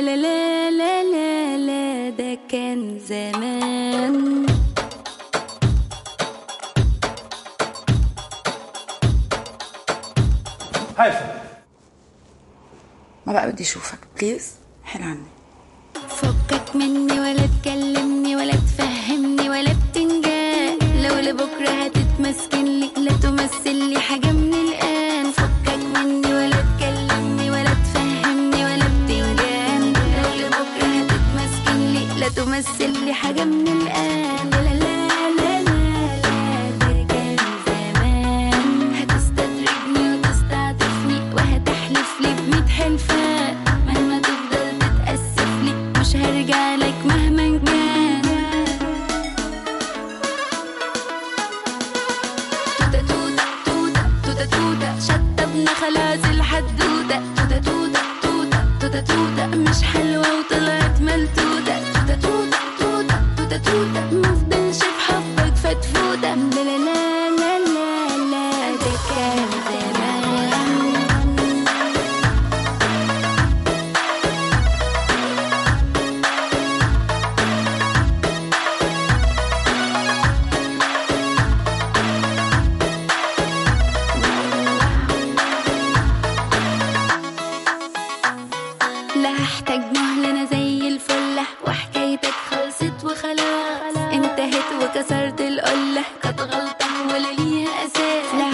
لا لا لا لا لا ده كان زمان. هيفا ما بقى بدي أشوفك بليز حل عني. فكك مني ولا تكلمني ولا تفهمني ولا بتنجان لو لبكرة هتتمسكن تمثل لي حاجة من الآن لا لا لا لا لا ترجع زمان هتستدرجني وتستعطفني وهتحلف لي بميت حلفة مهما تفضل تتأسف لي مش هرجع لك مهما كان توتا توتا توتا توتا توتا شطبنا خلاص الحدوتة توتا توتا توتا توتا توتا مش حلوة وطلعت ملتوتة тута, тута, тута, тута, мов مهلة أنا زي الفلة وحكايتك خلصت وخلاص. انتهت وكسرت القلة. كانت غلطة ولا ليها أساس. لا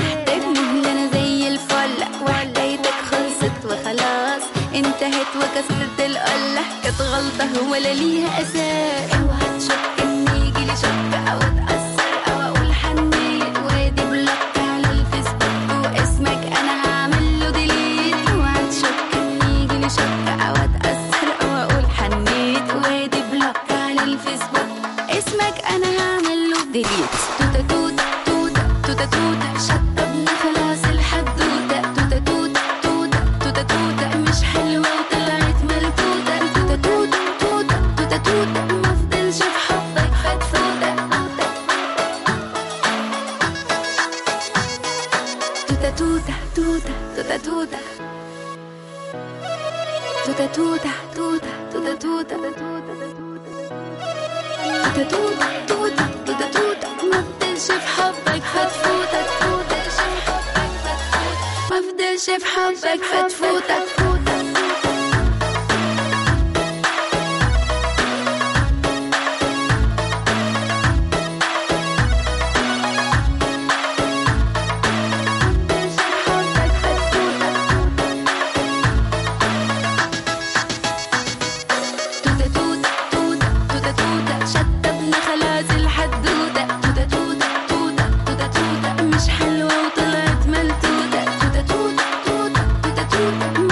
مهلة أنا زي الفلة وحكايتك خلصت وخلاص. انتهت وكسرت القلة. كانت غلطة ولا ليها أساس. أوعى تشك اسمك أنا هعمل له ديليت توتة توتة توتة توتة توتة شطبنا خلاص الحدوتة توتة توتة توتة توتة توتة مش حلوة وطلعت ملتوتة توتة توتة توتة توتة توتة مفضلش بحبك فتفوتة توتة توتة توتة توتة توتة توتة توتة توتة توتة توتة توتة توتة توتة dat? Doet, doet, doet, dat. Doet, wat vind je van vakantie? Wat? Thank you.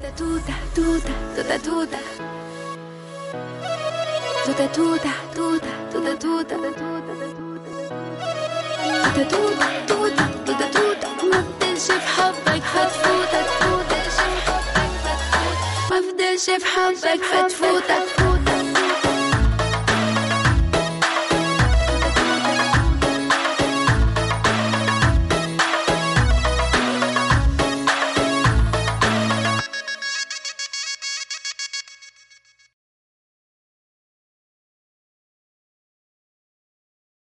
توتة توتة توتة توتة توتة حبك ما في حبك